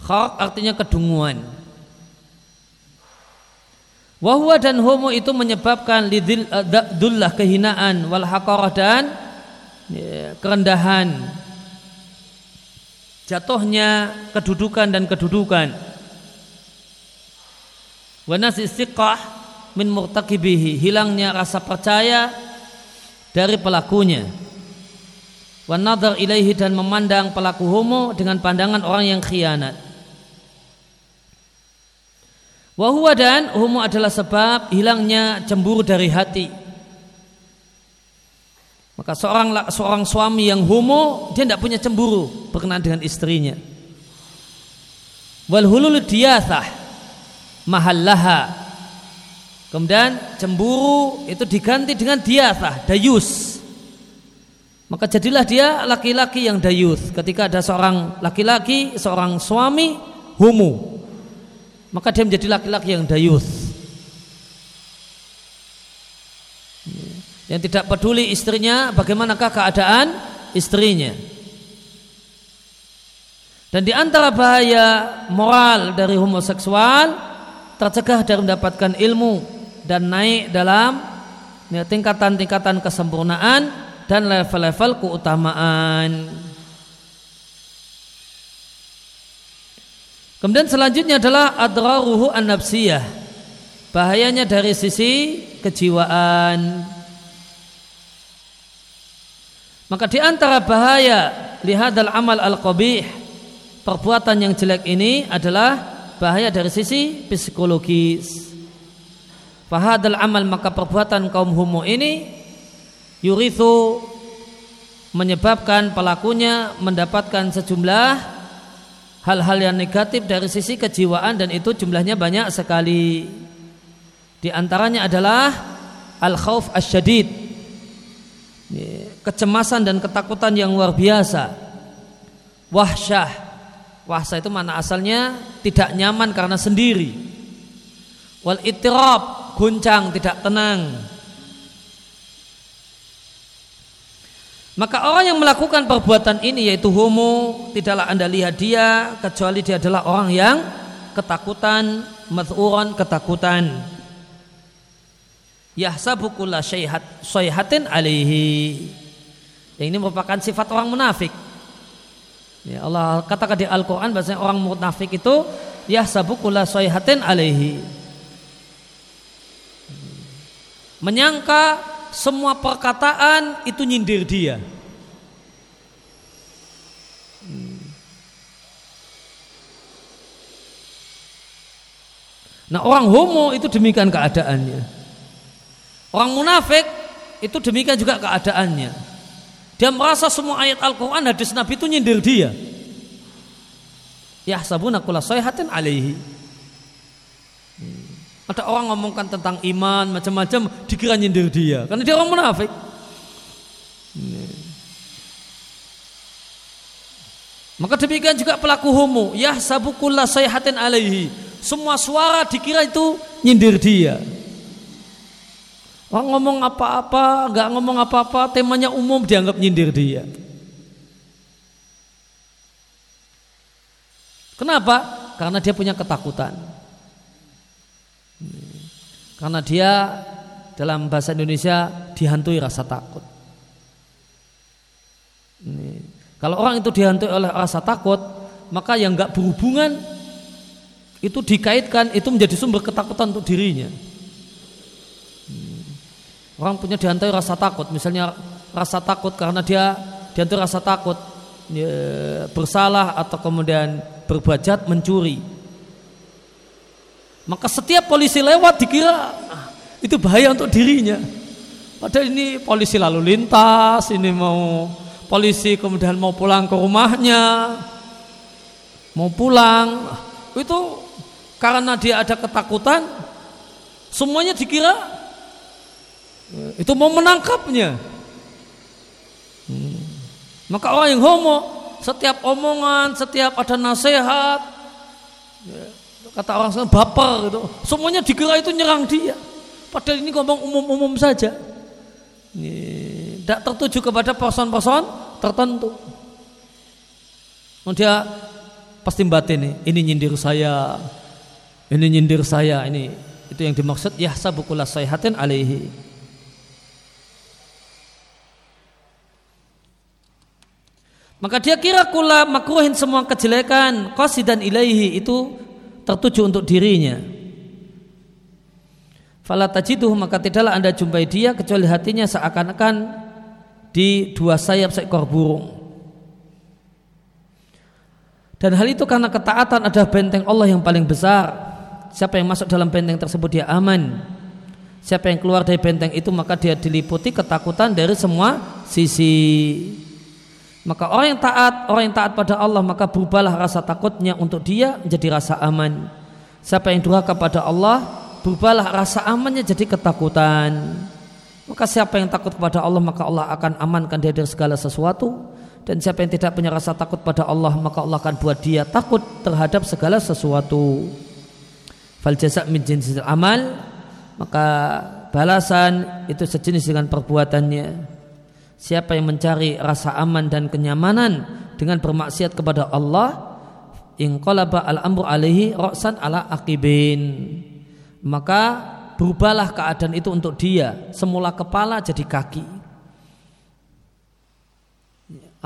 Khok artinya kedunguan. Wahwa dan homo itu menyebabkan lidil uh, dullah kehinaan wal haqarah dan ya, kerendahan. Jatuhnya kedudukan dan kedudukan. Wanas istiqah min murtakibihi hilangnya rasa percaya dari pelakunya. Wanadar ilaihi dan memandang pelaku homo dengan pandangan orang yang khianat wahwa dan homo adalah sebab hilangnya cemburu dari hati maka seorang seorang suami yang homo dia tidak punya cemburu berkenaan dengan istrinya. Wal hulul diyathah mahallaha. Kemudian cemburu itu diganti dengan diyathah, dayus. Maka jadilah dia laki-laki yang dayus. Ketika ada seorang laki-laki, seorang suami homo, maka dia menjadi laki-laki yang dayus. yang tidak peduli istrinya bagaimanakah keadaan istrinya dan di antara bahaya moral dari homoseksual tercegah dari mendapatkan ilmu dan naik dalam tingkatan-tingkatan kesempurnaan dan level-level keutamaan. Kemudian selanjutnya adalah adraruhu an-nafsiyah. Bahayanya dari sisi kejiwaan. Maka di antara bahaya lihadal amal al-qabih perbuatan yang jelek ini adalah bahaya dari sisi psikologis. Fahadal amal maka perbuatan kaum homo ini yurithu menyebabkan pelakunya mendapatkan sejumlah hal-hal yang negatif dari sisi kejiwaan dan itu jumlahnya banyak sekali. Di antaranya adalah al-khauf asyadid. Kecemasan dan ketakutan yang luar biasa. Wahsyah. Wahsyah itu mana asalnya tidak nyaman karena sendiri. Wal itirab guncang tidak tenang maka orang yang melakukan perbuatan ini yaitu homo tidaklah anda lihat dia kecuali dia adalah orang yang ketakutan mathuran ketakutan yahsabu kulla syaihat syaihatin alaihi. Yang ini merupakan sifat orang munafik. Ya Allah katakan di Al-Qur'an bahwasanya orang munafik itu yahsabu kulla syaihatin alaihi. Menyangka semua perkataan itu nyindir dia. Nah orang homo itu demikian keadaannya. Orang munafik itu demikian juga keadaannya. Dia merasa semua ayat Al-Quran hadis Nabi itu nyindir dia. Ya sabuna kula sayhatin alaihi. Ada orang ngomongkan tentang iman macam-macam dikira nyindir dia karena dia orang munafik. Maka demikian juga pelaku homo, ya sabukullah sayhatin alaihi. Semua suara dikira itu nyindir dia. Orang ngomong apa-apa, nggak ngomong apa-apa, temanya umum dianggap nyindir dia. Kenapa? Karena dia punya ketakutan. Karena dia dalam bahasa Indonesia dihantui rasa takut. Kalau orang itu dihantui oleh rasa takut, maka yang nggak berhubungan itu dikaitkan itu menjadi sumber ketakutan untuk dirinya. Orang punya di antara rasa takut, misalnya rasa takut karena dia di antara rasa takut ya, bersalah atau kemudian berbuat jahat mencuri. Maka setiap polisi lewat dikira ah, itu bahaya untuk dirinya. Padahal ini polisi lalu lintas, ini mau polisi kemudian mau pulang ke rumahnya, mau pulang, itu karena dia ada ketakutan, semuanya dikira itu mau menangkapnya. Hmm. Maka orang yang homo setiap omongan, setiap ada nasihat, kata orang sana baper gitu, semuanya dikira itu nyerang dia. Padahal ini ngomong umum-umum saja. Tidak tertuju kepada person-person tertentu. Dia pasti batin nih ini nyindir saya ini nyindir saya ini itu yang dimaksud ya sabukula sayhatin alaihi maka dia kira kula makruhin semua kejelekan qasidan ilaihi itu tertuju untuk dirinya fala tajiduh maka tidaklah anda jumpai dia kecuali hatinya seakan-akan di dua sayap seekor burung dan hal itu karena ketaatan adalah benteng Allah yang paling besar. Siapa yang masuk dalam benteng tersebut dia aman. Siapa yang keluar dari benteng itu maka dia diliputi ketakutan dari semua sisi. Maka orang yang taat, orang yang taat pada Allah maka berubahlah rasa takutnya untuk dia menjadi rasa aman. Siapa yang durhaka pada Allah, berubahlah rasa amannya jadi ketakutan. Maka siapa yang takut kepada Allah maka Allah akan amankan dia dari segala sesuatu dan siapa yang tidak punya rasa takut pada Allah maka Allah akan buat dia takut terhadap segala sesuatu fal jaza min jinsil amal maka balasan itu sejenis dengan perbuatannya siapa yang mencari rasa aman dan kenyamanan dengan bermaksiat kepada Allah in qalaba al amru alaihi ra'san ala akibin maka berubahlah keadaan itu untuk dia semula kepala jadi kaki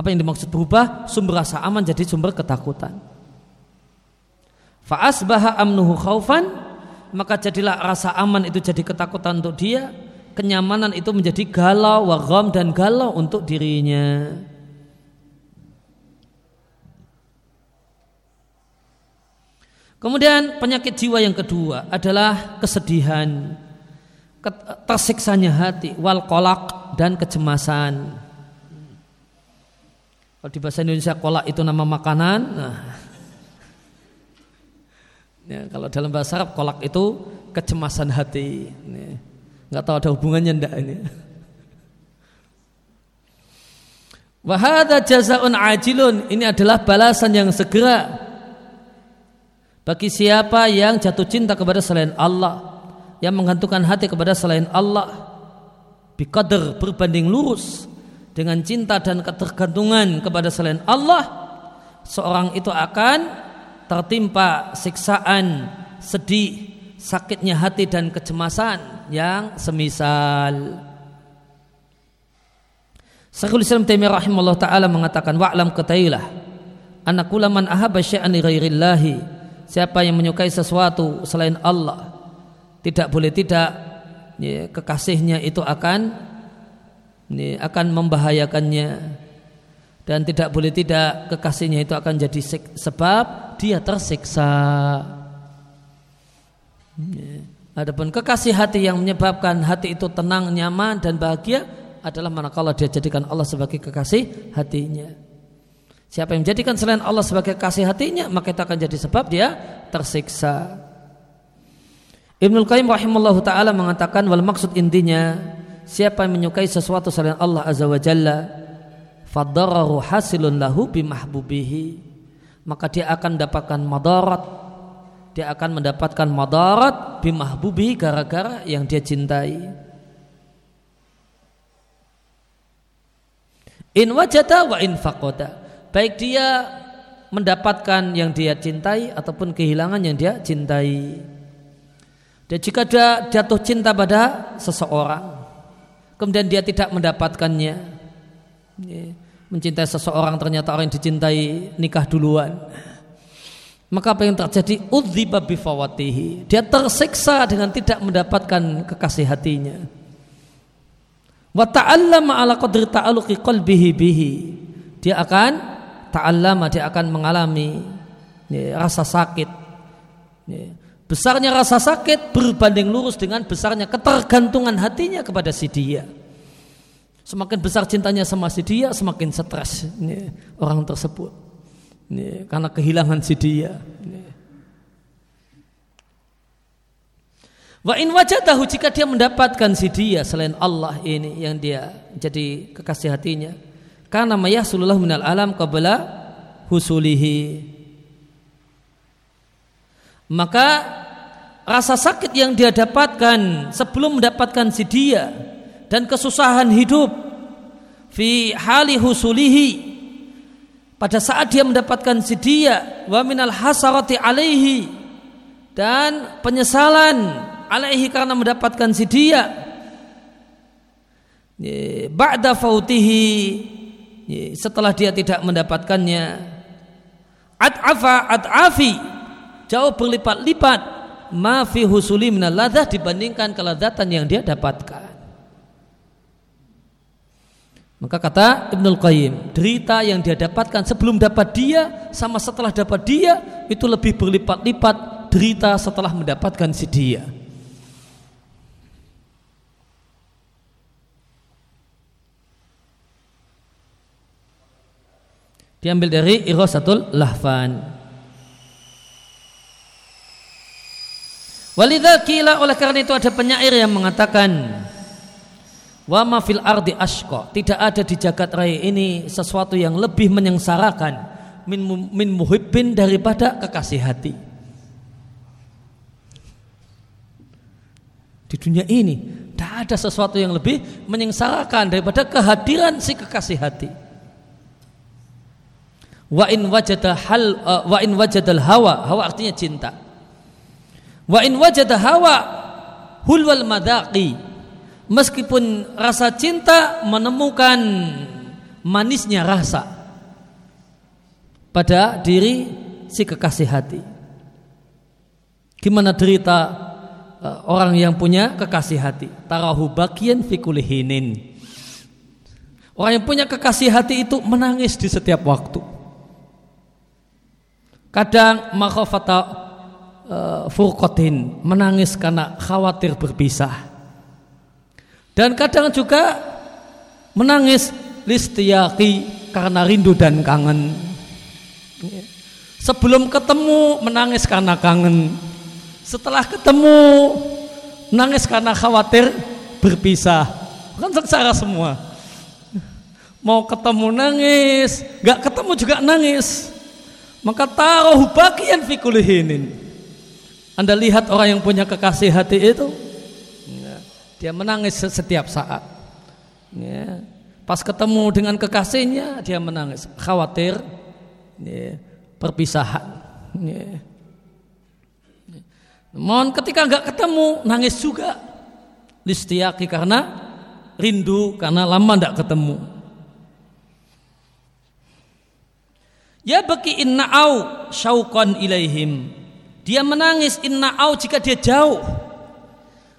apa yang dimaksud berubah? Sumber rasa aman jadi sumber ketakutan. Fa'asbaha amnuhu khaufan maka jadilah rasa aman itu jadi ketakutan untuk dia, kenyamanan itu menjadi galau, wagam dan galau untuk dirinya. Kemudian penyakit jiwa yang kedua adalah kesedihan, tersiksanya hati, wal kolak dan kecemasan. Kalau di bahasa Indonesia kolak itu nama makanan. Nah. Ya, kalau dalam bahasa Arab kolak itu kecemasan hati. Ini. Nggak tahu ada hubungannya ndak ini. Wahada jazaun ajilun ini adalah balasan yang segera bagi siapa yang jatuh cinta kepada selain Allah, yang menggantungkan hati kepada selain Allah, bikader berbanding lurus dengan cinta dan ketergantungan kepada selain Allah seorang itu akan tertimpa siksaan sedih sakitnya hati dan kecemasan yang semisal. Syekhul Islam Taimiyah rahimahullah taala mengatakan wa'lam ketailah anak man ahabba syai'an ghairillahi. Siapa yang menyukai sesuatu selain Allah tidak boleh tidak ya, kekasihnya itu akan ini akan membahayakannya. Dan tidak boleh tidak kekasihnya itu akan jadi sebab dia tersiksa. Adapun kekasih hati yang menyebabkan hati itu tenang, nyaman dan bahagia adalah manakala dia jadikan Allah sebagai kekasih hatinya. Siapa yang menjadikan selain Allah sebagai kekasih hatinya, maka itu akan jadi sebab dia tersiksa. Ibnul Qayyim rahimahullah taala mengatakan wal maksud intinya siapa yang menyukai sesuatu selain Allah Azza wa Jalla fadarahu hasilun lahu bimahbubihi maka dia akan mendapatkan madarat dia akan mendapatkan madarat bimahbubihi gara-gara yang dia cintai. In wajada wa in faqada. Baik dia mendapatkan yang dia cintai ataupun kehilangan yang dia cintai. Dan jika dia jatuh cinta pada seseorang kemudian dia tidak mendapatkannya mencintai seseorang ternyata orang yang dicintai nikah duluan maka apa yang terjadi? Udziba bifawatihi dia tersiksa dengan tidak mendapatkan kekasih hatinya. Wa ta'allama ala qadri ta'aluqi qalbihi bihi. Dia akan ta'allama dia akan mengalami ya, rasa sakit. Ya, Besarnya rasa sakit berbanding lurus dengan besarnya ketergantungan hatinya kepada si dia. Semakin besar cintanya sama si dia, semakin stres ini orang tersebut. Ini, karena kehilangan si dia. Wa in wajadahu jika dia mendapatkan si dia selain Allah ini yang dia jadi kekasih hatinya. Karena mayahsulullah minal alam qabla husulihi maka rasa sakit yang dia dapatkan sebelum mendapatkan si dia dan kesusahan hidup fi hali husulihi pada saat dia mendapatkan si dia wa minal hasarati alaihi dan penyesalan alaihi karena mendapatkan si dia ba'da fautihi setelah dia tidak mendapatkannya ad'afa ad'afi jauh berlipat-lipat ma fi husuli minal dibandingkan kelezatan yang dia dapatkan maka kata Ibnul Qayyim, derita yang dia dapatkan sebelum dapat dia sama setelah dapat dia itu lebih berlipat-lipat derita setelah mendapatkan si dia. Diambil dari Irasatul Lahfan. Walidha kila oleh karena itu ada penyair yang mengatakan Wa ma fil ardi ashqa. Tidak ada di jagat raya ini sesuatu yang lebih menyengsarakan min, min muhibbin daripada kekasih hati. Di dunia ini tidak ada sesuatu yang lebih menyengsarakan daripada kehadiran si kekasih hati. Wa in wajada hal uh, wa in wajadal hawa, hawa artinya cinta. Wa in wajada hawa hulwal madaqi meskipun rasa cinta menemukan manisnya rasa pada diri si kekasih hati. Gimana derita uh, orang yang punya kekasih hati? Tarahu bagian fikulihinin. Orang yang punya kekasih hati itu menangis di setiap waktu. Kadang makhafata uh, furqatin menangis karena khawatir berpisah dan kadang juga menangis listiyaki karena rindu dan kangen. Sebelum ketemu menangis karena kangen. Setelah ketemu nangis karena khawatir berpisah. Kan sengsara semua. Mau ketemu nangis, gak ketemu juga nangis. Maka taruh bagian fikulihinin. Anda lihat orang yang punya kekasih hati itu dia menangis setiap saat. Ya. Pas ketemu dengan kekasihnya dia menangis, khawatir ya, perpisahan. Ya. Mohon ketika nggak ketemu nangis juga. Listiaki karena rindu karena lama nggak ketemu. Ya bagi inna'au syauqan ilaihim. Dia menangis inna'au jika dia jauh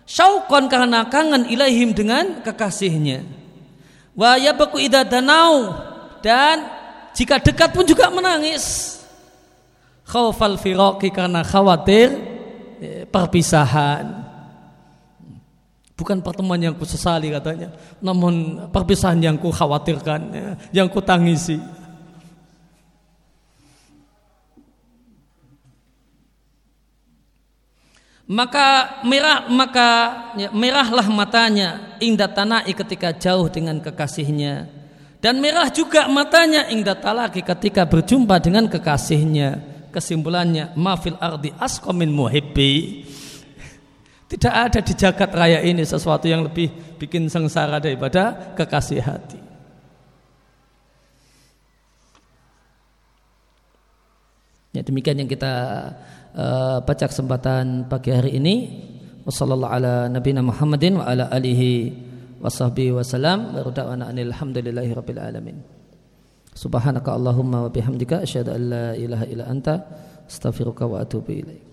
Syauqan karena kangen ilaihim dengan kekasihnya. Wa yabaku idza danau dan jika dekat pun juga menangis. Khaufal firaqi karena khawatir eh, perpisahan. Bukan pertemuan yang ku sesali katanya, namun perpisahan yang ku khawatirkan, ya, yang ku tangisi. Maka merah maka ya, merahlah matanya indah tanai ketika jauh dengan kekasihnya. Dan merah juga matanya indah talaki ketika berjumpa dengan kekasihnya. Kesimpulannya mafil ardi askomin muhibbi. Tidak ada di jagat raya ini sesuatu yang lebih bikin sengsara daripada kekasih hati. Ya demikian yang kita uh, baca kesempatan pagi hari ini? Wasallallahu ala nabiyina Muhammadin wa ala alihi wasahbihi wasallam wa da'wana alhamdulillahi rabbil alamin. Subhanaka allahumma wa bihamdika asyhadu an la ilaha illa anta astaghfiruka wa atubu ilaik